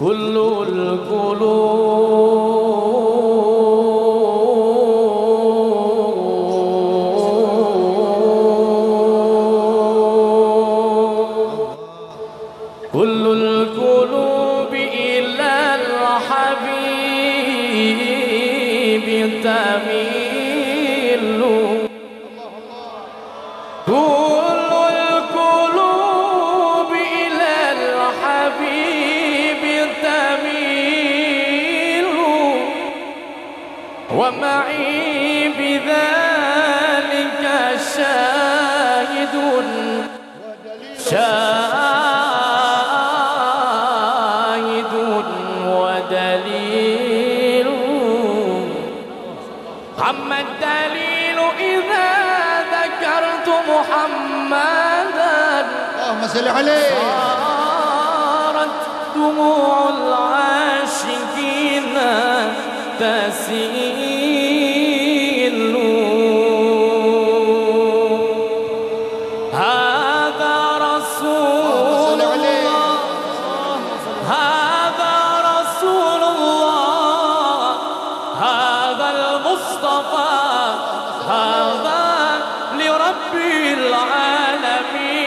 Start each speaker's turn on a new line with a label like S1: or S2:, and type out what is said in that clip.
S1: كل القلوب كل القلوب إلى الحبيب تميل. ومعي بذلك شاهد شاهد ودليل. أما الدليل إذا ذكرت محمدا
S2: اللهم صل عليه.
S1: صارت دموع العاشقين تسيل المصطفى هذا لرب العالمين